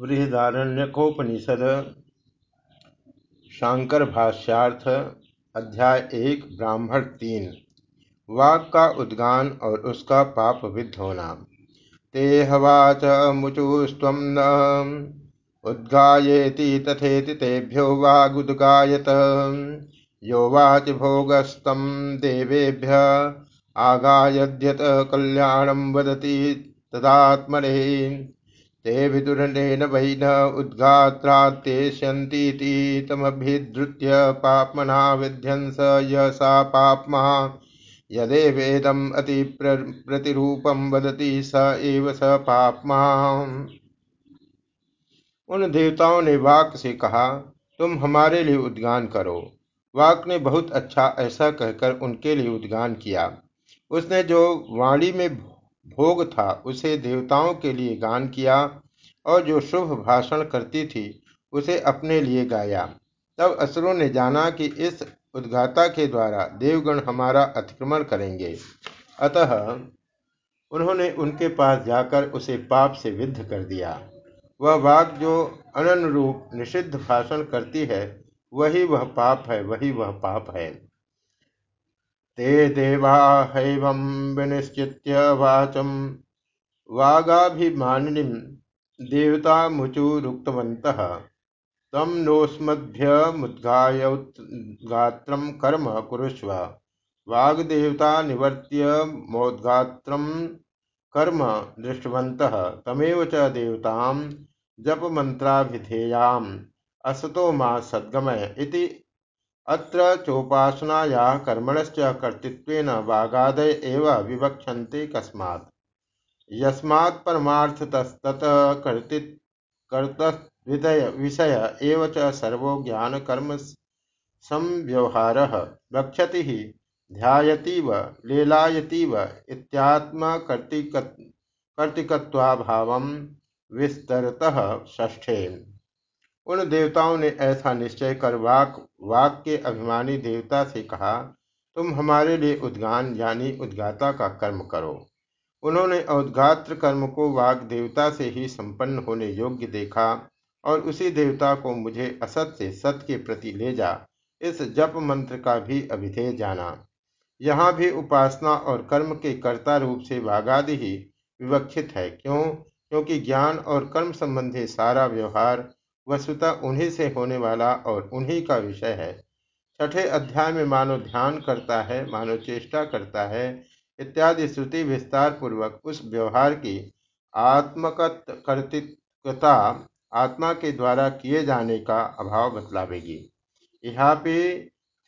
बृहदारण्यकोपनिषद शांकर भाष्यार्थ अध्याय एक, ब्राह्मण तीन। वाक का उद्गान और उसका पाप विद्ध होना। ते हवाच मुचुस्व न। उद्गाएति तथेति तेभ्यो वागुद्गायत यो वाच भोगस्तम देवेभ्य। आगायद्यत कल्याणम वदती तदात्मने। ते विदुरनेन वै न उद्गात्रात्येष्यन्तीति तमभिधृत्य पाप्मना विध्यंस य पाप्मा। यदेवेदम् अति प्रतिरूपम वदति स एव स पाप्मा। उन देवताओं ने वाक से कहा, तुम हमारे लिए उद्गान करो। वाक ने बहुत अच्छा ऐसा कहकर उनके लिए उद्गान किया। उसने जो वाणी में भोग था, उसे देवताओं के लिए गान किया और जो शुभ भाषण करती थी, उसे अपने लिए गाया। तब असुरों ने जाना कि इस उद्घाता के द्वारा देवगण हमारा अतिक्रमण करेंगे। अतः उन्होंने उनके पास जाकर उसे पाप से विद्ध कर दिया। वह वाक जो अनुरूप निषिद्ध भाषण करती है, वही वह पाप है, वही वह पाप है। ते देवा हैवं विनिश्चित्य वाचम वागाभिमानिनी देवता मुचुरुक्तवन्तः तम नोस्मभ्यमुद्गायोद्गात्रं कर्म कुरुष्व। वाग्देवता निवर्त्य मोद्गात्रं कर्म दृष्टवन्तः। तमेव च देवतां जपमन्त्राभिधेयाम्। असतो मा सद्गमय अत्र चोपासनाया कर्मणश्च कर्तृत्वेन वागादय एव विवक्षन्ते कस्मात्। यस्मात् परमार्थतस्ततः कर्तृ विषय एव च सर्वो ज्ञानकर्म संव्यवहारः वक्षति ही ध्यायतीव, लेलायतीव इत्यात्मकर्तिकत्वाभावं विस्तरतः ष्ठे उन देवताओं ने ऐसा निश्चय कर वाक वाक के अभिमानी देवता से कहा, तुम हमारे लिए उद्गान यानी उद्गाता का कर्म करो। उन्होंने उद्गात्र कर्म को वाक देवता से ही संपन्न होने योग्य देखा और उसी देवता को मुझे असत से सत के प्रति ले जा, इस जप मंत्र का भी अभिधेय जाना। यहाँ भी उपासना और कर्म के कर्ता रूप से वागादि ही विवक्षित है। क्यों? क्योंकि ज्ञान और कर्म संबंधी सारा व्यवहार वस्तुतः उन्हीं से होने वाला और उन्हीं का विषय है। छठे अध्याय में मानव ध्यान करता है मानव चेष्टा करता है, इत्यादि श्रुति विस्तार पूर्वक उस व्यवहार की आत्मकत आत्मा के द्वारा किए जाने का अभाव बतलावेगी। यहाँ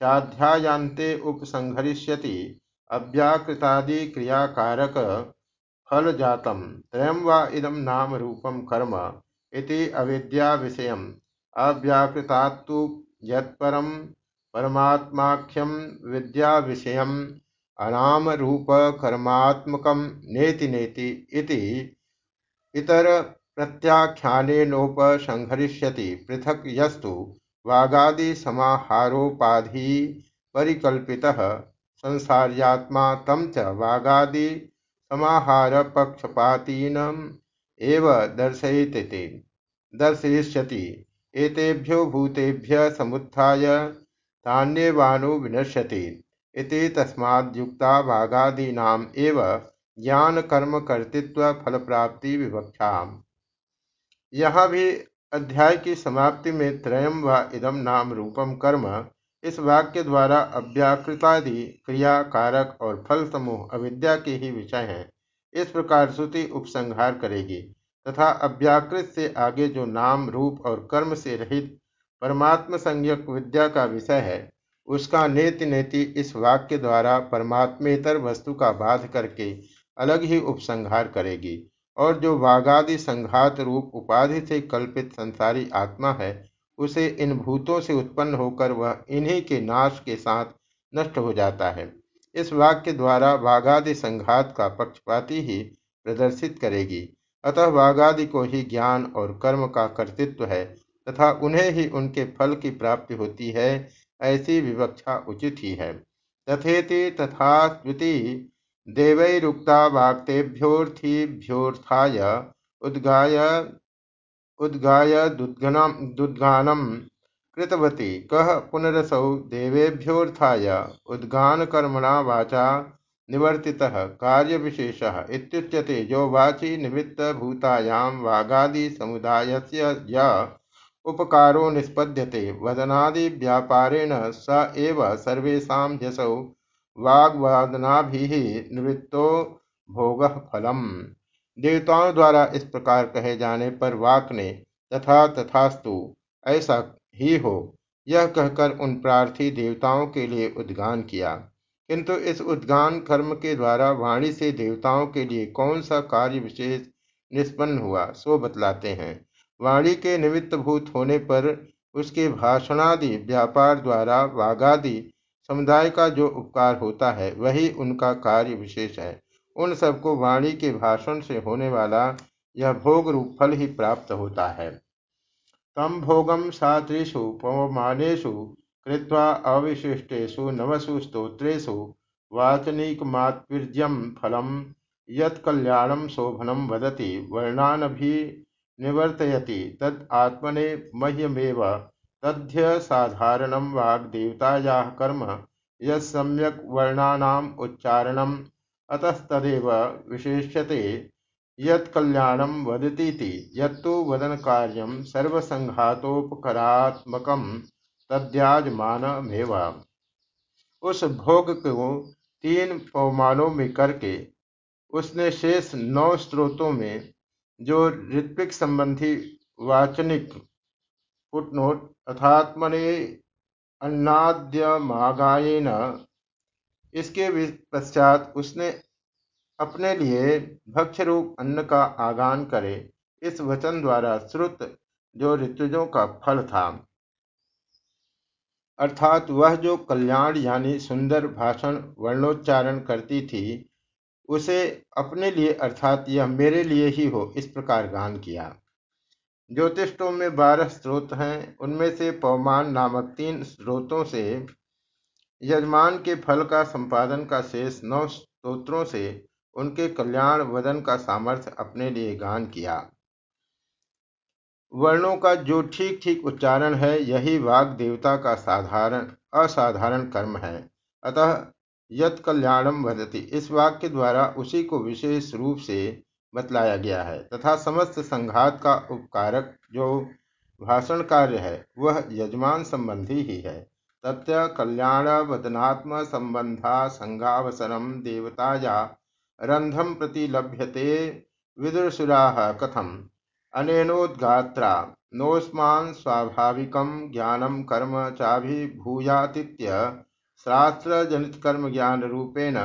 चाध्यायांते उपसंहरिष्यति, अव्याकृतादि क्रियाकारक फल जातम त्रयम व इदम नाम रूपम कर्म इति अविद्या विषय अव्याकृतात्तु यत्परम परमात्माख्यम विद्या विषय अनाम रूप कर्मात्मकम नेति नेति इति इतर प्रत्याख्यानोपसंहरिष्यति पृथक यस्तु वागादि समाहारोपाधि परिकल्पितः संसार्यात्मा तम च वागादि समाहार पक्षपातीनम एव दर्शयति दर्शयिष्यति। भूतेभ्य समुत्थाय, तान्यवानु विनश्यति। इति एव ज्ञान कर्म कर्तृत्व फल प्राप्ति विवक्षा यहाँ भी अध्याय की समाप्ति में त्रयम व इदम नाम रूपम कर्म इस वाक्य द्वारा अव्याकृतादि क्रिया कारक और फल समूह अविद्या के ही विषय हैं। इस प्रकार श्रुति उपसंहार करेगी, तथा अव्याकृत से आगे जो नाम, रूप और कर्म से रहित परमात्म संज्ञक विद्या का विषय है, उसका नेति नेति इस वाक्य द्वारा परमात्मेतर वस्तु का बाध करके अलग ही उपसंहार करेगी। और जो वागादि संघात रूप उपाधि से कल्पित संसारी आत्मा है, उसे इन भूतों से उत्पन्न होकर वह इन्हीं के नाश के साथ नष्ट हो जाता है। इस वाक्य द्वारा वाघादि संघात का पक्षपाती ही प्रदर्शित करेगी। अतः वागादि को ही ज्ञान और कर्म का कर्तृत्व है तथा उन्हें ही उनके फल की प्राप्ति होती है, ऐसी विवक्षा उचित ही है। तथेति तथा देवैरुक्ता वाक्तेभ्योऽर्थीभ्योऽर्थाय उद्गाय उद्गाय दुद्गानम कृतवती। कह पुनरसौ देवेभ्योत्थाय उद्गानकर्मणा वाचा निवर्तितः, कार्यविशेषः इत्युच्यते। यो वाचि निमित्तभूतायां वागादिसमुदायस्य य उपकारो निष्पद्यते। वदनादिव्यापारेण स एव सर्वेषां यशौ वाग्वादनाभिः निवृत्तो भोग फलम। देवताओं द्वारा इस प्रकार कहे जाने पर वाक ने तथा तथास्तु। ऐसा ही हो। यह कहकर उन प्रार्थी देवताओं के लिए उद्गान किया। किंतु इस उद्गान कर्म के द्वारा वाणी से देवताओं के लिए कौन सा कार्य विशेष निष्पन्न हुआ, सो बतलाते हैं। वाणी के निमित्त भूत होने पर उसके भाषणादि, व्यापार द्वारा वागादि समुदाय का जो उपकार होता है, वही उनका कार्य विशेष है। उन सबको वाणी के भाषण से होने वाला यह भोग रूप फल ही प्राप्त होता है। तम भोगम सात्रिषु पवमानेषु कृत्वा अविशिष्टेषु नवसु स्तोत्रेषु वाचनिकमात्वीर्यं फलं, यत्कल्याणं शोभनं वदति, वर्णानभिनिवर्तयति तद् आत्मने मह्यमेव, तथ्यसाधारणं वाग्देवतायाः कर्म, यत् वर्णानाम् उच्चारणम् विशेष्यते यत्कल्याणं वदतीति, यत्तु वदनकार्यं सर्वसंघातोपकरात्मकं तद्याजमानमेव उस भोग को तीन पवमानों में करके, उसने शेष नौ स्त्रोतों में जो ऋत्विक संबंधी वाचनिक फुटनोट अथात्मने अन्नाद्यमागायेन, इसके पश्चात उसने अपने लिए भक्ष्य रूप अन्न का आगान करे, इस वचन द्वारा श्रुत जो ऋतुजों का फल था। अर्थात वह जो कल्याण यानी सुंदर भाषण वर्णोच्चारण करती थी, उसे अपने लिए अर्थात यह मेरे लिए ही हो, इस प्रकार गान किया। ज्योतिषों में बारह स्रोत हैं, उनमें से पवमान नामक तीन स्रोतों से, यजमान के फल का संपादन का शेष नौ स्त्रोत्रों से उनके कल्याण वदन का सामर्थ्य अपने लिए गान किया। वर्णों का जो ठीक ठीक उच्चारण है, यही वाग देवता का साधारण, असाधारण कर्म है। अतः यत कल्याणम वदति। इस वाक्य द्वारा उसी को विशेष रूप से बतलाया गया है तथा समस्त संघात का उपकारक जो भाषण कार्य है, वह यजमान संबंधी ही है। तथ्य कल्याण वदनात्म संबंधा संघावसरम देवताया रंधम प्रति लभ्यते। विदुरसुरा कथम? अनेनोद्गात्रा। नोस्मान स्वाभाविकं ज्ञानम कर्म चाभिभूयातीत्य शास्त्रजनितकर्मज्ञानरूपेण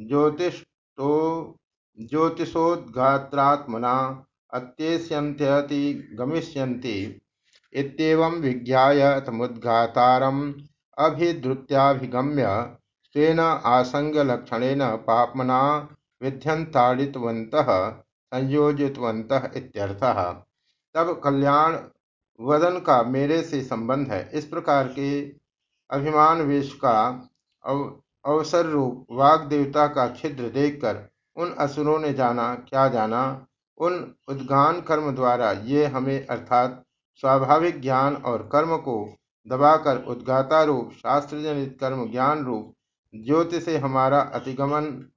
ज्योतिषो ज्योतिषोद्गात्रात्मना अत्येष्यन्त्यति गमिष्यन्ति इत्येवं विज्ञाय अभिद्रुत्याभिगम्य स्वेन आसंगलक्षणेन पाप्मना विध्यन्ताडितवन्तः, संयोजितवन्तः इत्यर्थः। तब कल्याण वदन का मेरे से संबंध है। इस प्रकार के अभिमान वेश का अवसर रूप वाग देवता का छिद्र देखकर उन असुरों ने जाना, क्या जाना? उन उद्गान कर्म द्वारा ये हमें अर्थात स्वाभाविक ज्ञान और कर्म को दबाकर उद्गाता रूप शास्त्र जनित कर्म ज्ञान रूप, ज्योति से हमारा अतिगमन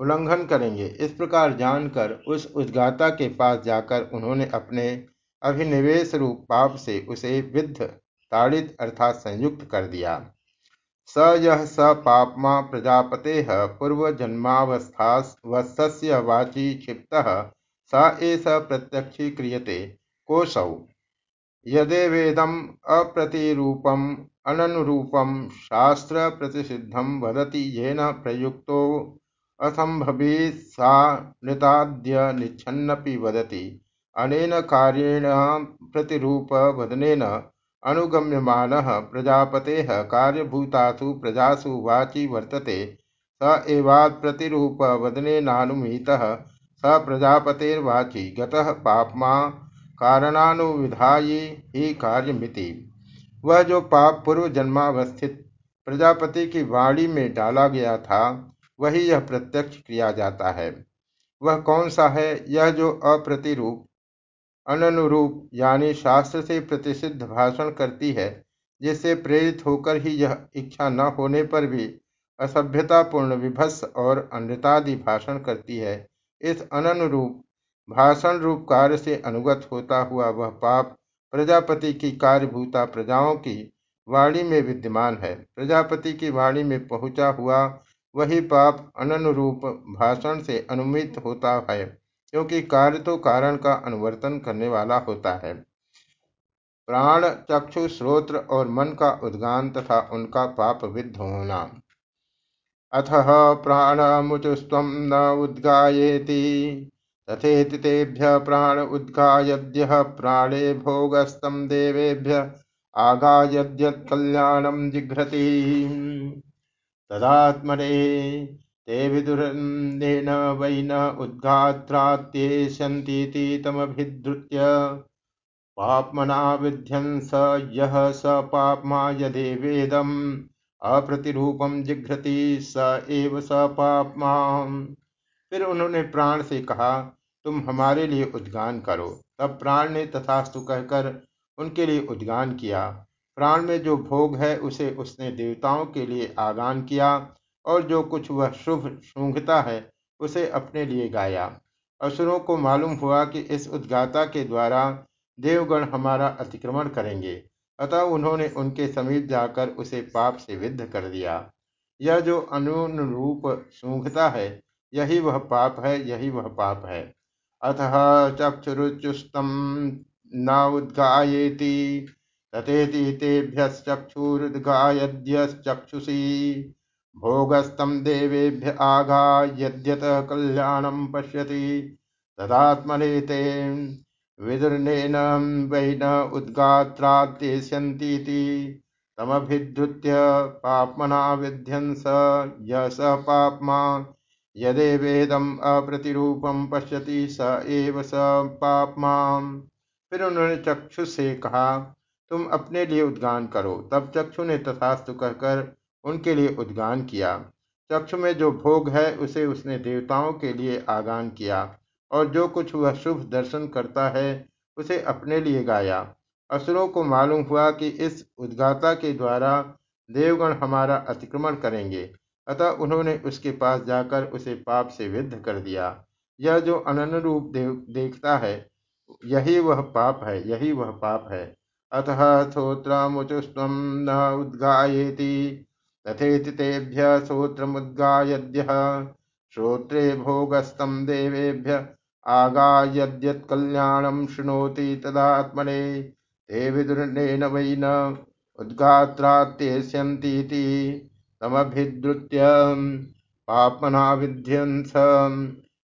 उल्लंघन करेंगे। इस प्रकार जानकर उस उद्गाता के पास जाकर उन्होंने अपने अभिनिवेश रूप पाप से उसे विद्ध, ताड़ित अर्थात संयुक्त कर दिया। स यह स पापमा प्रजापते पूर्वजन्मावस्था वाची क्षिप्त। स एष प्रत्यक्षी क्रियते कोशौ। यदेवेदम अप्रतिरूपम अननुरूपम शास्त्र प्रतिषिद्धम वदति येन प्रयुक्तो असंभवी सा नृताद्य वदति। अनेन कार्येण प्रतिरूपवदनेन अनुगम्यमानः प्रजापतेः कार्यभूतासु प्रजासु वाचि वर्तते। स एवात्प्रतिरूपवदनेनानुमीतः स प्रजापतेर्वाचि। गतः पापमा कारणानुविधायी ही कार्यमिति। वह जो पाप पूर्व जन्मावस्थित प्रजापति की वाणी में डाला गया था वही यह प्रत्यक्ष किया जाता है। वह कौन सा है? यह जो अप्रतिरूप अनुरूप यानी शास्त्र से प्रतिषिद्ध भाषण करती है, जिससे प्रेरित होकर ही यह इच्छा न होने पर भी असभ्यतापूर्ण, विभत्स और अन्यतादि भाषण करती है। इस अनुरूप भाषण रूप कार्य से अनुगत होता हुआ वह पाप प्रजापति की कार्यभूता प्रजाओं की वाणी में विद्यमान है। प्रजापति की वाणी में पहुँचा हुआ वही पाप अनुरूप भाषण से अनुमित होता है, क्योंकि कार्य तो कारण का अनुवर्तन करने वाला होता है। प्राण, चक्षु, श्रोत्र और मन का उद्गान तथा उनका पाप विद्ध होना। अथ प्राणमुचुस्व न उद्गाएति तथेति तेभ्य प्राण उद्गायद्य, प्राणे भोगस्तम देवेभ्य आगायद्यत्कल्याणं जिघ्रति। तदात्मने ते विदुरन्देन वै न उद्घात्रात्येष्यन्तीति तमभिधृत्य पाप्मना विध्यंस यः स पाप्मा यदेवेदम् अप्रतिरूपम जिघ्रति स एव स पाप्मा फिर उन्होंने प्राण से कहा, तुम हमारे लिए उद्गान करो। तब प्राण ने तथास्तु कहकर उनके लिए उद्गान किया। प्राण में जो भोग है, उसे उसने देवताओं के लिए आगान किया और जो कुछ वह शुभ सूंघता है, उसे अपने लिए गाया। असुरों को मालूम हुआ कि इस उद्गाता के द्वारा देवगण हमारा अतिक्रमण करेंगे। अतः उन्होंने उनके समीप जाकर उसे पाप से विद्ध कर दिया। यह जो अनुरूप सूंघता है, यही वह पाप है, यही वह पाप है। अतः चक्षुरुचुस्तम न उद्गाएति तथेति तेभ्यश्चक्षुरुद्गायद्यश्चक्षुषी भोगस्तम देवेभ्य आघा यद्यत कल्याणम पश्यति। तदात्मने ते विदुर्नेन वै न उद्गात्राद्देश्यन्तीति। तमभिद्रुत्य पाप्मना विध्यंस य स पाप्मा। यदेवेदम अप्रतिरूपम पश्यति स एव स पाप्मा। फिर उन्होंने चक्षु से कहा तुम अपने लिए उद्गान करो। तब चक्षु ने तथास्तु कहकर उनके लिए उद्गान किया। चक्षु में जो भोग है, उसे उसने देवताओं के लिए आगान किया और जो कुछ वह शुभ दर्शन करता है, उसे अपने लिए गाया। असुरों को मालूम हुआ कि इस उद्गाता के द्वारा देवगण हमारा अतिक्रमण करेंगे। अतः उन्होंने उसके पास जाकर उसे पाप से विद्ध कर दिया। यह जो अनन रूप देखता है, यही वह पाप है, यही वह पाप है। अतः श्रोत्रमुचुस्व न उद्गाएति तथेति तेभ्य श्रोत्रमुद्गायद्य श्रोत्रे भोगस्तम देवेभ्य आगायद्यत्कल्याणं शृणोति तदात्मने। ते विदुर्नेन वै न उद्गात्रात्येष्यन्तीति। तमभिद्रुत्य पाप्मना विध्यंस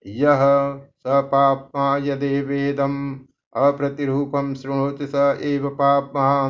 यः स पाप्मा यदेवेदम् अप्रतिरूपम शृणोति स एव पाप्मा।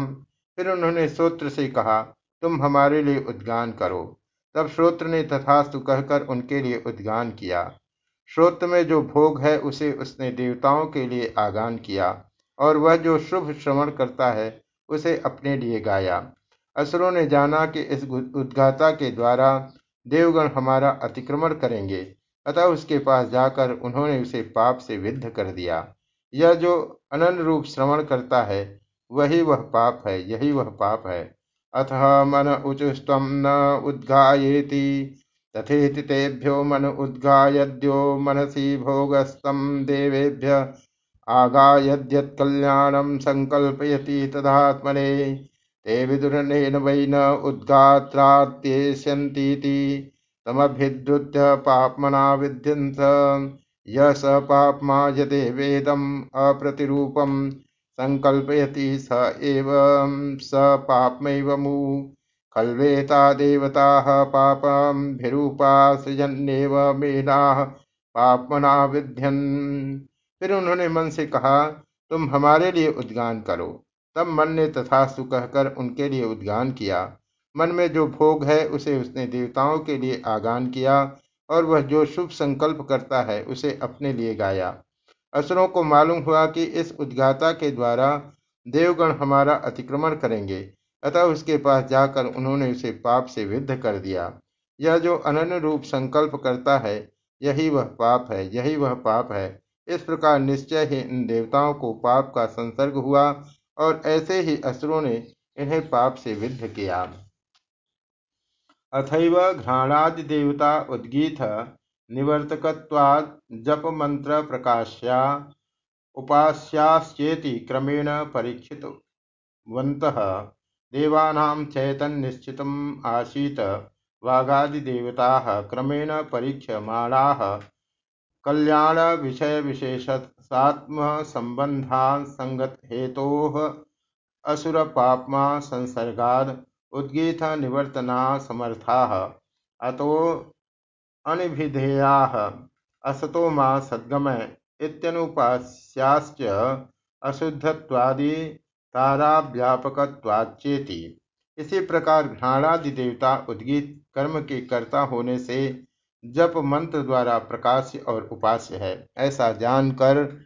फिर उन्होंने श्रोत्र से कहा, तुम हमारे लिए उद्गान करो। तब श्रोत्र ने तथास्तु कहकर उनके लिए उद्गान किया। श्रोत्र में जो भोग है, उसे उसने देवताओं के लिए आगान किया और वह जो शुभ श्रवण करता है, उसे अपने लिए गाया। असुरों ने जाना कि इस उद्गाता के द्वारा देवगण हमारा अतिक्रमण करेंगे। अतः उसके पास जाकर उन्होंने उसे पाप से विद्ध कर दिया। यह जो अनन रूप श्रवण करता है, वही वह पाप है, यही वह पाप है। अथ मन उचुस्व न उद्घाएति तथेति तेभ्यो मन उद्घायद्यो मनसी भोगस्तम देवेभ्य, आगायद्यत्कल्याणं संकल्पयति तदात्मने, ते विदुरनेन वै न उद्गात्रात्येष्यन्तीति तमभिद्रुत्य पाप्मना विध्यन्त। य स पाप्मा यदेवेदम् अप्रतिरूपं संकल्पयति स एव, स पाप्मैव मु। खल्वेता देवताः पापभिरूपा सृजन्नेव मेनाः पापमना विध्यन। फिर उन्होंने मन से कहा, तुम हमारे लिए उद्गान करो। तब मन ने तथास्तु कहकर उनके लिए उद्गान किया। मन में जो भोग है, उसे उसने देवताओं के लिए आगान किया। और वह जो शुभ संकल्प करता है, उसे अपने लिए गाया। असुरों को मालूम हुआ कि इस उद्गाता के द्वारा देवगण हमारा अतिक्रमण करेंगे। अतः उसके पास जाकर उन्होंने उसे पाप से विद्ध कर दिया। यह जो अनन्य रूप संकल्प करता है, यही वह पाप है, यही वह पाप है। इस प्रकार निश्चय ही इन देवताओं को पाप का संसर्ग हुआ और ऐसे ही असुरों ने इन्हें पाप से विद्ध किया। अथैव घ्राणादिदेवता उद्गीत निवर्तकत्वात् जप मंत्र प्रकाश्या उपास्याश्चेति क्रमेण परीक्षितवन्तः। देवानां चैतन्यनिश्चितम् आसीत्। वागादिदेवताः क्रमेण परीक्ष्यमाणाः कल्याणविषयविशेषात्मसम्बन्धासङ्गतहेतोः असुरपाप्मा संसर्गाद उद्गीत निवर्तना समर्थाः। अतो अनिभिधेयाः। असतो मा सद्गमय इत्यनुपास्याश्च अशुद्धत्वादि ताराव्यापकत्वाच्चेति। इसी प्रकार घ्राणादि देवता उद्गीत कर्म के कर्ता होने से जप मंत्र द्वारा प्रकाश्य और उपास्य है। ऐसा जानकर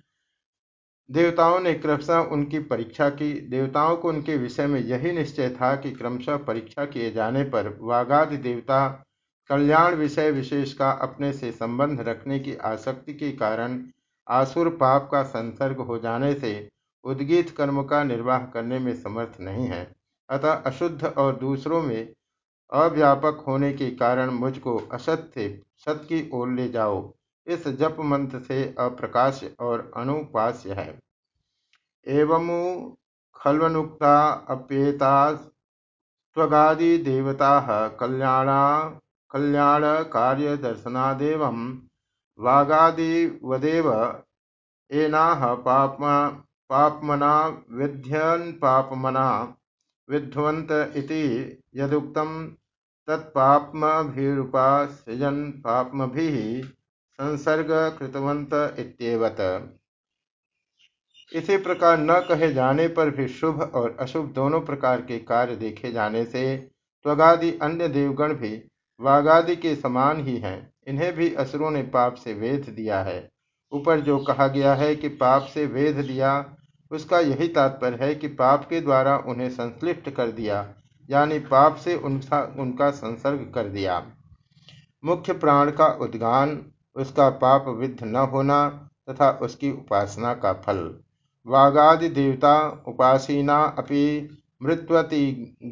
देवताओं ने क्रमशः उनकी परीक्षा की। देवताओं को उनके विषय में यही निश्चय था कि क्रमशः परीक्षा किए जाने पर वागादि देवता कल्याण विषय विशेष का अपने से संबंध रखने की आसक्ति के कारण आसुर पाप का संसर्ग हो जाने से उद्गीत कर्म का निर्वाह करने में समर्थ नहीं है। अतः अशुद्ध और दूसरों में अव्यापक होने के कारण मुझको असत से सत की ओर ले जाओ। इस जप मंत्र से अप्रकाश और अनुपास्य है। एवं खलवनुक्ता अप्येता स्वगादि देवता कल्याणा कल्याण कार्य दर्शनादेव वागादिवदेव एनाह पापमा पापमना विध्यन पापमना विध्वंत इति यदुक्तम तत्पापमभिरुपासृजन पापमभिः संसर्ग कृतवंत इत्येवत। इसी प्रकार न कहे जाने पर भी शुभ और अशुभ दोनों प्रकार के कार्य देखे जाने से त्वगादि अन्य देवगण भी वागादि के समान ही हैं। इन्हें भी असुरों ने पाप से वेध दिया है। ऊपर जो कहा गया है कि पाप से वेध दिया, उसका यही तात्पर्य है कि पाप के द्वारा उन्हें संश्लिष्ट कर दिया, यानी पाप से उनका उनका संसर्ग कर दिया। मुख्य प्राण का उद्गान उसका पाप विद्ध न होना तथा उसकी उपासना का फल। वागादि देवता उपासीना अपि मृत्वति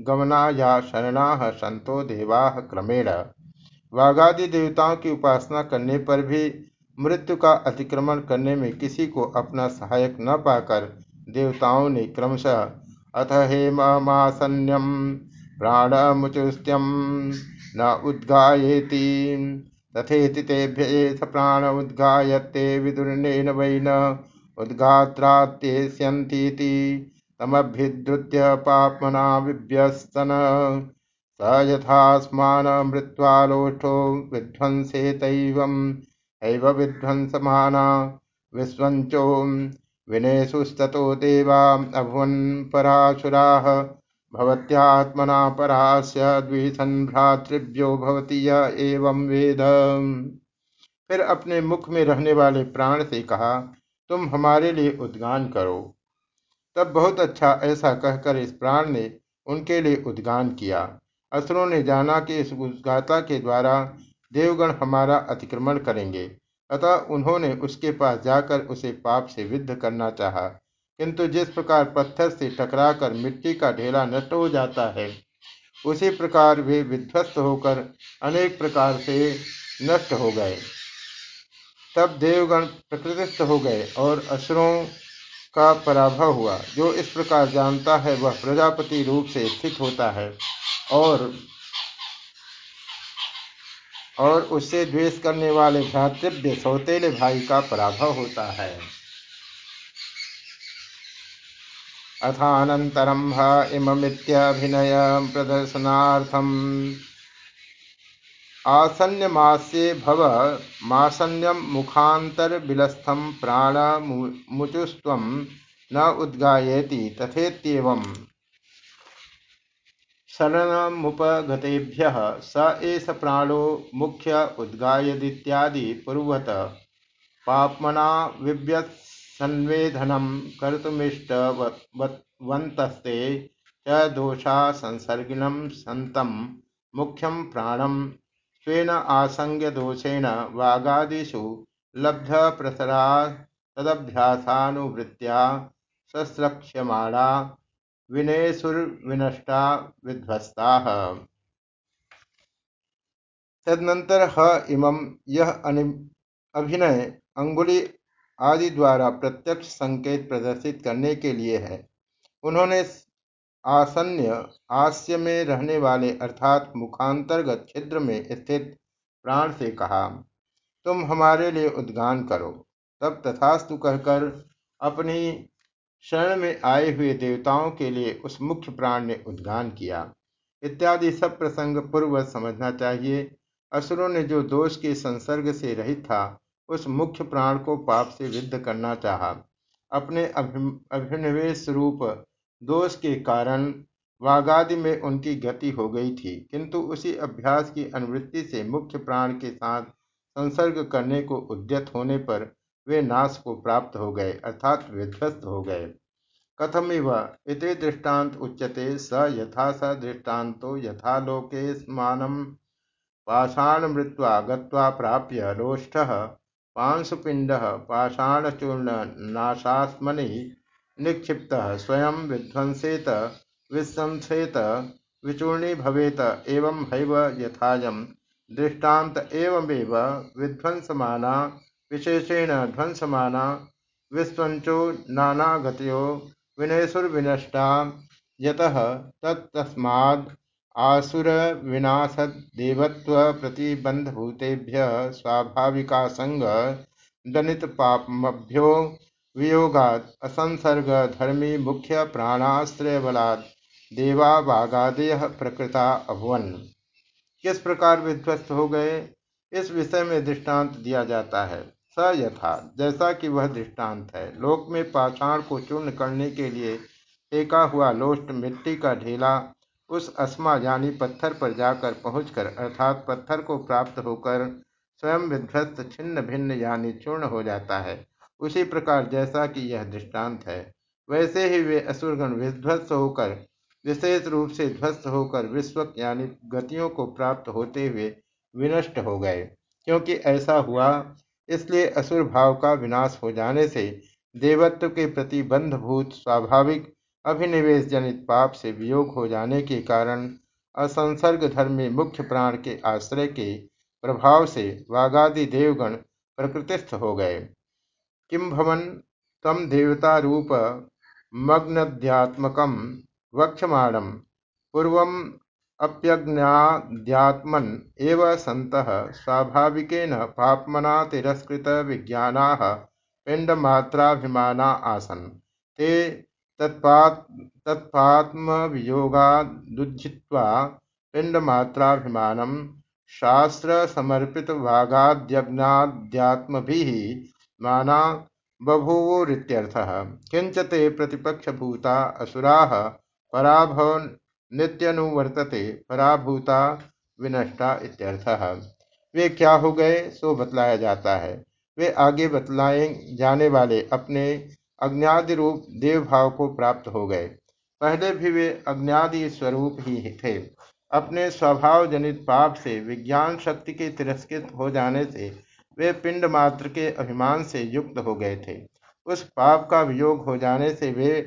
गमना या शरणा संतो देवा क्रमेण। वागादि देवताओं की उपासना करने पर भी मृत्यु का अतिक्रमण करने में किसी को अपना सहायक न पाकर देवताओं ने क्रमशः अथ हेममासन्यम प्राणमुचुस्त्यम न उद्गाएति तथेति तेभ्य प्राण उद्गायते विदुर्नेन वै न उद्गात्रात्येष्यन्तीति तमभ्युद्धृत्य पाप्मना विव्यस्तन स यथास्मानमृत्वालोष्ठो विध्वंसेतैवम् एव विध्वंसमाना विश्वञ्चो विनेशुस्ततो देवा अभुवन् पराशुराः। भवत्यात्मना परास्य द्विषन् भ्रातृभ्यो भवती एवं वेद। फिर अपने मुख में रहने वाले प्राण से कहा, तुम हमारे लिए उद्गान करो। तब बहुत अच्छा ऐसा कहकर इस प्राण ने उनके लिए उद्गान किया। असुरों ने जाना कि इस उद्गाता के द्वारा देवगण हमारा अतिक्रमण करेंगे। अतः उन्होंने उसके पास जाकर उसे पाप से विद्ध करना चाहा। किंतु जिस प्रकार पत्थर से टकराकर मिट्टी का ढेला नष्ट हो जाता है, उसी प्रकार वे विध्वस्त होकर अनेक प्रकार से नष्ट हो गए। तब देवगण प्रकृतिस्थ हो गए और असुरों का पराभव हुआ। जो इस प्रकार जानता है, वह प्रजापति रूप से स्थित होता है और और उससे द्वेष करने वाले भ्रातृव्य सौतेले भाई का पराभव होता है। अथानन्तरं ह इममित्यभिनय प्रदर्शनार्थम। आसन्यमास्ये भव मासन्यम मुखान्तरबिलस्थं प्राणमुचुस्त्वं न उद्गायेति तथेत्येवम्। शरणमुपगतेभ्यः स एष प्राणो मुख्य उद्गायदित्यादि पूर्वत। पाप्मना विव्यत्सन्वेधनं कर्तुमिष्टवन्तस्ते च दोषा संसर्गिणं सन्तं मुख्यं प्राणं। स्वेन आसंग दोषेण वागादिषु लब्धप्रसरा तदभ्यासानुवृत्त्या सस्रक्ष्यमाणा विनेशुर्विनष्टा विध्वस्ता। तदनंतर ह इमं यह अभिनय अंगुली आदि द्वारा प्रत्यक्ष संकेत प्रदर्शित करने के लिए है। उन्होंने आसन्य आस्य में रहने वाले अर्थात मुखांतर्गत छिद्र में स्थित प्राण से कहा, तुम हमारे लिए उद्गान करो। तब तथास्तु कहकर अपनी शरण में आए हुए देवताओं के लिए उस मुख्य प्राण ने उद्गान किया। इत्यादि सब प्रसंग पूर्व समझना चाहिए। असुरों ने जो दोष के संसर्ग से रहित था उस मुख्य प्राण को पाप से विद्ध करना चाहा। अपने अभिनिवेश रूप दोष के कारण वागादि में उनकी गति हो गई थी, किंतु उसी अभ्यास की अनुवृत्ति से मुख्य प्राण के साथ संसर्ग करने को उद्यत होने पर वे नाश को प्राप्त हो गए, अर्थात विध्वस्त हो गए। कथमिव इति दृष्टांत उच्यते स यथा स दृष्टान्तो यथा लोके स्मानं पाषाण मृत्वा गत्वा प्राप्य लोष्ठः पांशुपिण्डः पाषाणचूर्णनाशास्मनि निक्षिप्तः स्वयं विध्वंसेत विस्संसेत विचूर्णी भवेत एवं हैव यथायं। दृष्टांत एवमेव विध्वंसमाना, विशेषेण ध्वंसमाना विस्वंचो नानागतयो, विनयसुर्विनष्टा, यतः तत्तस्माद् आसुरविनाशदेवत्वप्रतिबन्धभूतेभ्यः स्वाभाविकासङ्गदनितपापमभ्यो वियोगात् असंसर्गधर्मी मुख्य प्राणाश्रयबलात् देवा वागादय प्रकृता अभुवन। किस प्रकार विध्वस्त हो गए, इस विषय में दृष्टांत दिया जाता है। स यथा, जैसा कि वह दृष्टांत है। लोक में पाषाण को चूर्ण करने के लिए फेंका हुआ लोष्ट मिट्टी का ढेला उस अस्मा यानी पत्थर पर जाकर पहुंचकर, अर्थात पत्थर को प्राप्त होकर, स्वयं विध्वस्त छिन्न भिन्न यानी चूर्ण हो जाता है। उसी प्रकार जैसा कि यह दृष्टांत है। वैसे ही वे असुरगण विध्वस्त होकर, विशेष रूप से ध्वस्त होकर विश्व यानी गतियों को प्राप्त होते हुए विनष्ट हो गए। क्योंकि ऐसा हुआ, इसलिए असुर भाव का विनाश हो जाने से देवत्व के प्रति बंधभूत स्वाभाविक अभिनिवेश जनित पाप से वियोग हो जाने के कारण असंसर्ग धर्मी मुख्य प्राण के आश्रय के प्रभाव से वागादि देवगण प्रकृतिस्थ हो गए। किम भवन तम देवता रूप मग्नध्यात्मक वक्षमाणम पूर्व अप्यज्ञाद्यात्मन एव सन्तः स्वाभाविकेन पापमना तिरस्कृत विज्ञाना पिंडमात्राभिमाना आसन। ते तत्पात्मवियोगादुज्झित्वा पिण्डमात्राभिमानं शास्त्रसमर्पितवागाद्यज्ञाद्यात्मभिः माना बभूवुरित्यर्थः। किंच ते प्रतिपक्षभूता असुराः पराभवन्नित्यनुवर्तते पराभूता विनष्टा इत्यर्थः। वे क्या हो गए, सो बतलाया जाता है। वे आगे बतलाए जाने वाले अपने अज्ञादि रूप देव भाव को प्राप्त हो गए। पहले भी वे अज्ञादि स्वरूप ही थे। अपने स्वभाव जनित पाप से, विज्ञान शक्ति के तिरस्कृत हो जाने से, वे पिंड मात्र के अभिमान से युक्त हो गए थे। उस पाप का वियोग हो जाने से वे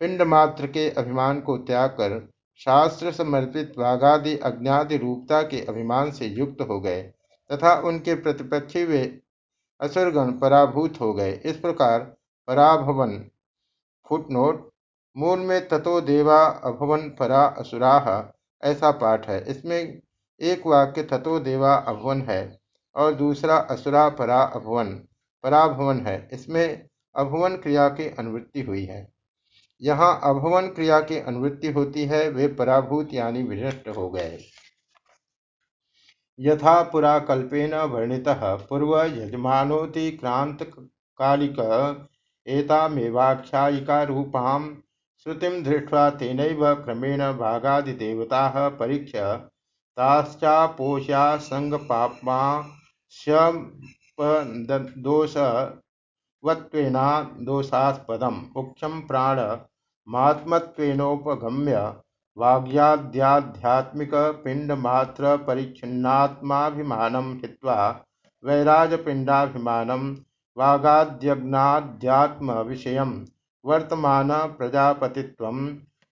पिंड मात्र के अभिमान को त्याग कर, शास्त्र समर्पित वाघादि अज्ञादि रूपता के अभिमान से युक्त हो गए तथा उनके प्रतिपक्षी वे असुरगण पराभूत हो गए। इस प्रकार पराभवन। फुटनोट मूल में ततो देवा अभवन परा असुरा, ऐसा पाठ है। इसमें एक वाक्य ततो देवा अभवन है और दूसरा असुरा परा अभवन, पराभवन है। इसमें अभवन क्रिया की अनुवृत्ति हुई है। यहाँ अभवन क्रिया की अनुवृत्ति होती है, वे पराभूत यानी विनष्ट हो गए। यथा पुरा कल्पेन वर्णितः, पूर्व यजमानोति क्रांत कालिक एतामेवाख्यायिकारूपां श्रुतिं दृष्ट्वा तेनैव क्रमेण भागादिदेवताः परीक्ष्य ताश्चापोष्यासङ्गपाप्माशपदोषवत्वेनादोषास्पदं मुख्यं प्राणमात्मत्वेनोपगम्य वाग्याद्याध्यात्मिकपिण्डमात्रपरिच्छिन्नात्माभिमानं हित्वा वैराजपिण्डाभिमानं वागाद्यज्ञाध्यात्म विषय वर्तमान प्रजापतित्व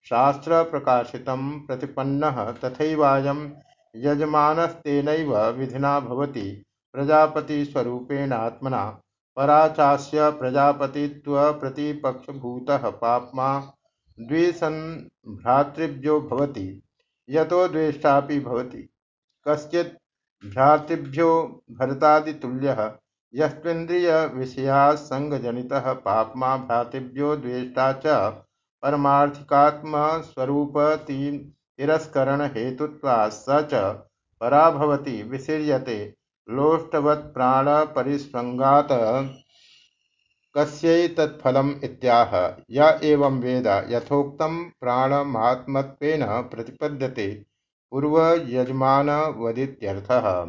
शास्त्र प्रकाशित प्रतिपन्न तथैवायं यजमानस्तेनैव विधिना भवति प्रजापतिस्वरूपेणात्मना पराचास्य प्रजापतित्वप्रतिपक्षभूतः पाप्मा द्विसन्भ्रातृभ्यो भवति, यतो द्वेष्टापि भ्रातृभ्यो भरतादितुल्यः यस्त्विन्द्रियविषयासङ्गजनितः पाप्मा भ्रातृभ्यो द्वेष्टा च परमार्थिकात्मस्वरूपतिरस्करणहेतुत्वात् स च पराभवति विसीर्यते लोष्टवत्प्राणपरिसङ्गात् कस्यैतत्फलम् इत्याह। य एवं वेद यथोक्तं प्राणमात्मत्वेन प्रतिपद्यते पूर्वयजमानवदित्यर्थः।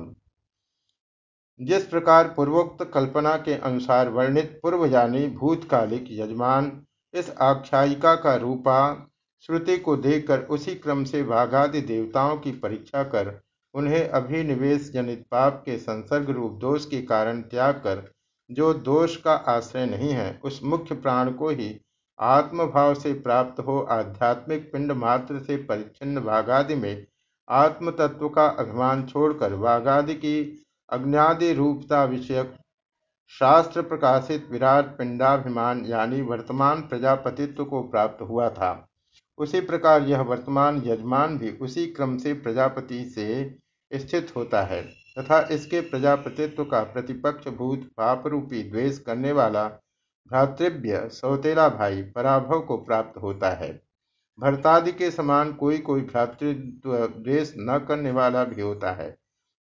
जिस प्रकार पूर्वोक्त कल्पना के अनुसार वर्णित पूर्व यानी भूतकालिक यजमान इस आख्यायिका का रूपा, श्रुति को देखकर उसी क्रम से वाघादि देवताओं की परीक्षा कर, उन्हें अभिनिवेश जनित पाप के संसर्ग रूप दोष के कारण त्याग कर, जो दोष का आश्रय नहीं है, उस मुख्य प्राण को ही आत्मभाव से प्राप्त हो, आध्यात्मिक पिंड मात्र से परिच्छिन्न वाघादि में आत्म तत्व का अभिमान छोड़कर वाघादि की अज्ञादि रूपता विषयक, शास्त्र प्रकाशित विराट पिंडाभिमान यानी वर्तमान प्रजापतित्व को प्राप्त हुआ था। उसी प्रकार यह वर्तमान यजमान भी उसी क्रम से प्रजापति से स्थित होता है तथा इसके प्रजापतित्व का प्रतिपक्ष भूत, पापरूपी, द्वेष करने वाला भ्रातृव्य, सौतेला भाई पराभव को प्राप्त होता है। भरतादि के समान कोई कोई भ्रातृत्व, द्वेष न करने वाला भी होता है।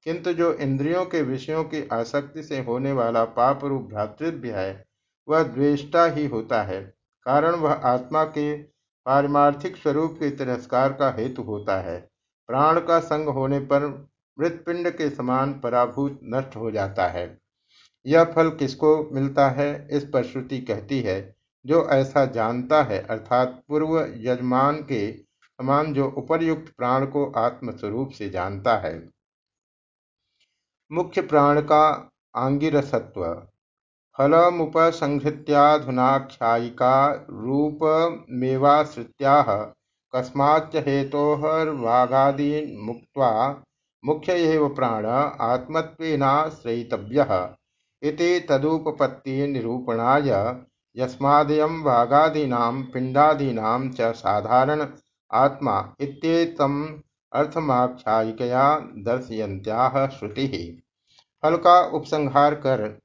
किंतु जो इंद्रियों के विषयों की आसक्ति से होने वाला पाप रूप भ्रातृव्य है, वह द्वेष्टा ही होता है, कारण वह आत्मा के पारमार्थिक स्वरूप के तिरस्कार का हेतु होता है। प्राण का संग होने पर मृतपिंड के समान पराभूत नष्ट हो जाता है। यह फल किसको मिलता है, इस पर श्रुति कहती है, जो ऐसा जानता है, अर्थात पूर्व यजमान के समान जो उपर्युक्त प्राण को आत्मस्वरूप से जानता है। मुख्य प्राण का आंगिरसत्व। फलमुपसंहृत्याधुनाख्यायिका रूपमेवाश्रित्याह कस्माच्च हेतोर्वागादीन् मुक्त्वा मुख्य एव प्राण आत्मत्वेनाश्रयितव्यः इति तदुपपत्तिनिरूपणाय यस्मादयं वागादीनां पिण्डादीनां च साधारण आत्मा अर्थमाख्यायिकया श्रुति। फल का उपसंहार कर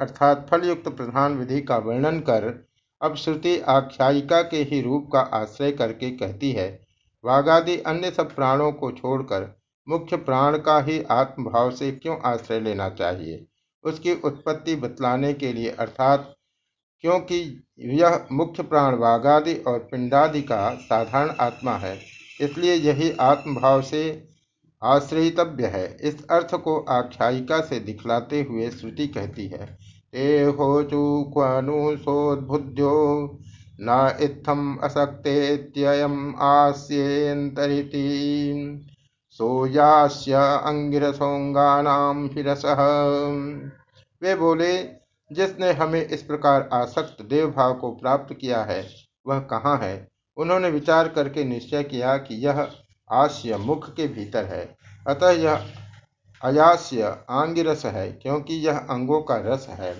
अर्थात फलयुक्त प्रधान विधि का वर्णन कर, अब श्रुति आख्यायिका के ही रूप का आश्रय करके कहती है। वागादि अन्य सब प्राणों को छोड़कर, मुख्य प्राण का ही आत्मभाव से क्यों आश्रय लेना चाहिए? उसकी उत्पत्ति बतलाने के लिए अर्थात, क्योंकि यह मुख्य प्राण वागादि और पिंडादि का साधारण आत्मा है। इसलिए यही आत्मभाव से आश्रयितव्य है। इस अर्थ को आख्यायिका से दिखलाते हुए श्रुति कहती है ते होचु क्वनु सोद्बुद्ध्यो न इत्थम असक्तेत्ययम आस्येन्तरिति सोयास्य अंगिरसोंगानाम हिरस। वे बोले, जिसने हमें इस प्रकार आसक्त देवभाव को प्राप्त किया है, वह कहाँ है? उन्होंने विचार करके निश्चय किया कि यह आस्य मुख के भीतर है। अतः यह अयास्य आंगिरस है, क्योंकि यह अंगों का रस है।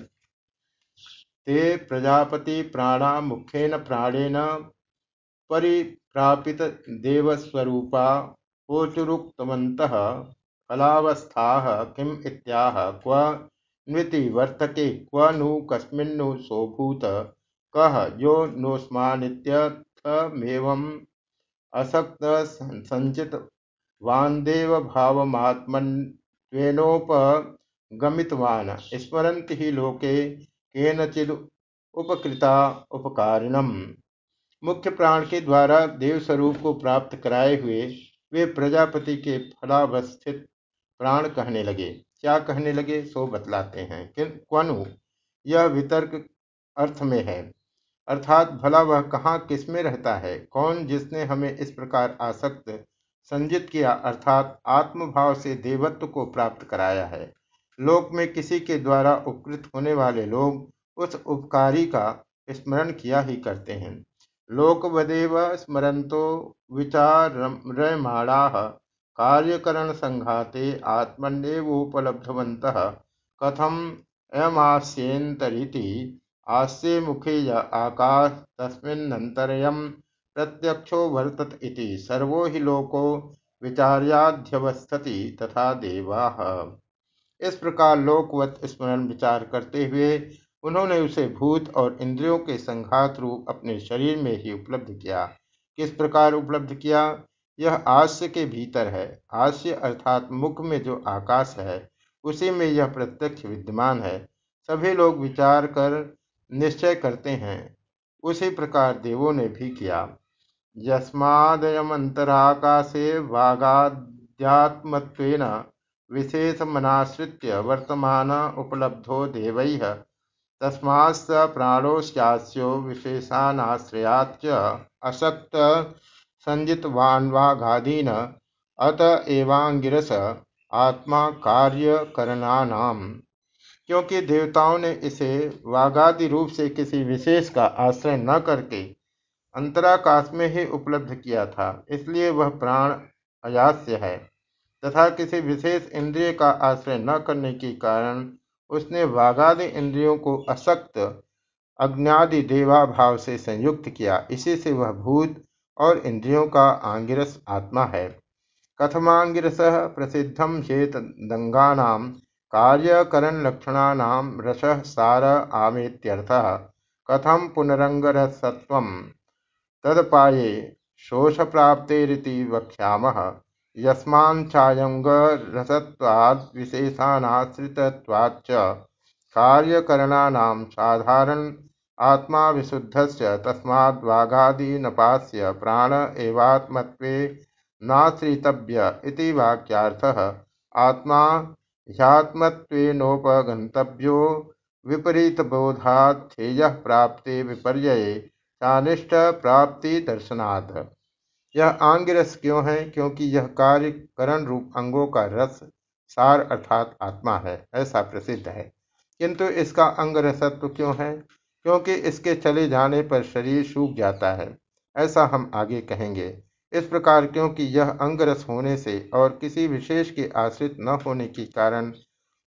ते प्रजापति प्राणा मुखेन प्राणेन परिप्रापित देवस्वरूपा ओचुरुक्तवन्तः फलावस्था किम इत्याह? क्व नृति वर्तके क्व नु कस्मिन्नु सोभूत कह यो नोस्मानित्य मेवम् असक्त संचित वान्देव भावमात्मन्वेनोपगमितवान् स्मरन्ति ही लोके केनचिद उपकृता उपकारिणम। मुख्य प्राण के द्वारा देव स्वरूप को प्राप्त कराए हुए वे प्रजापति के फलावस्थित प्राण कहने लगे। क्या कहने लगे? सो बतलाते हैं। क्वनु? यह वितर्क अर्थ में है। अर्थात भला वह कहाँ किसमें रहता है? कौन जिसने हमें इस प्रकार आसक्त संजित किया, अर्थात आत्मभाव से देवत्व को प्राप्त कराया है? लोक में किसी के द्वारा उपकृत होने वाले लोग उस उपकारी का स्मरण किया ही करते हैं। लोकवदेव स्मरंतो विचारमाणा कार्यकरण संघाते आत्मन्यवोपलब्धवंत कथम अयमास्येन्तरिति आस्ये मुखे य आकाश तस्मिन्नन्तरयम् प्रत्यक्षो वर्तत इति। सर्वो हि लोको विचार्याध्यवस्थति तथा देवा। इस प्रकार लोकवत स्मरण विचार करते हुए उन्होंने उसे भूत और इंद्रियों के संघात रूप अपने शरीर में ही उपलब्ध किया। किस प्रकार उपलब्ध किया? यह आस्य के भीतर है। आस्य अर्थात मुख में जो आकाश है, उसी में यह प्रत्यक्ष विद्यमान है। सभी लोग विचार कर निश्चय करते हैं। उसी प्रकार देवों ने भी किया। यस्मादयमंतराकाशे वागाध्यात्मत्वेन विशेषमनाश्रित्य वर्तमान उपलब्धो देवैः तस्मात् प्राणोस्यास्यो विशेषानाश्रयाच्च असक्त संजितवान्वाघादीन अत एवांगिरस आत्मा कार्य करनानाम क्योंकि देवताओं ने इसे वागादि रूप से किसी विशेष का आश्रय न करके अंतराकाश में ही उपलब्ध किया था, इसलिए वह प्राण अयास्य है तथा किसी विशेष इंद्रिय का आश्रय न करने के कारण उसने वागादि इंद्रियों को असक्त अज्ञादि देवाभाव से संयुक्त किया। इसी से वह भूत और इंद्रियों का आंगिरस आत्मा है। कथमांगिरस प्रसिद्धम चेत दंगानाम कार्यकरण लक्षणानाम रस सार आमेत्यर्थ। कथम पुनरंगरसत्व तदपाये शोष प्राप्तेरिति वक्ष्यामः यस्माच्छायंगरसत्वाद् विशेषानाश्रितत्वाच्च कार्यकरणानां साधारण आत्मा विशुद्धस्य तस्माद्वागादीनपास्य प्राण एवात्मत्वे नाश्रितव्य इति वाक्यार्थः। आत्मा ह्यात्मत्वेनोपगन्तव्यो विपरीतबोधाध्येयः प्राप्ते विपर्यये चानिष्ट प्राप्ति दर्शनाथ यह आंग रस क्यों है? क्योंकि यह कार्य करण रूप अंगों का रस, सार अर्थात आत्मा है, ऐसा प्रसिद्ध है। किंतु इसका अंग रसत्व क्यों है? क्योंकि इसके चले जाने पर शरीर सूख जाता है, ऐसा हम आगे कहेंगे। इस प्रकार क्योंकि यह अंगरस होने से और किसी विशेष के आश्रित न होने के कारण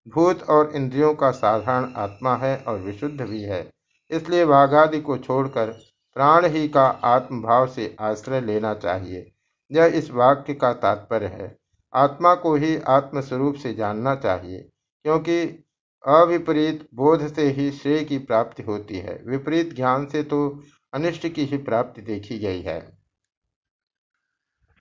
भूत और इंद्रियों का साधारण आत्मा है और विशुद्ध भी है। इसलिए वाघादि को छोड़कर प्राण ही का आत्मभाव से आश्रय लेना चाहिए। यह इस वाक्य का तात्पर्य है। आत्मा को ही आत्मस्वरूप से जानना चाहिए, क्योंकि अविपरीत बोध से ही श्रेय की प्राप्ति होती है। विपरीत ज्ञान से तो अनिष्ट की ही प्राप्ति देखी गई है।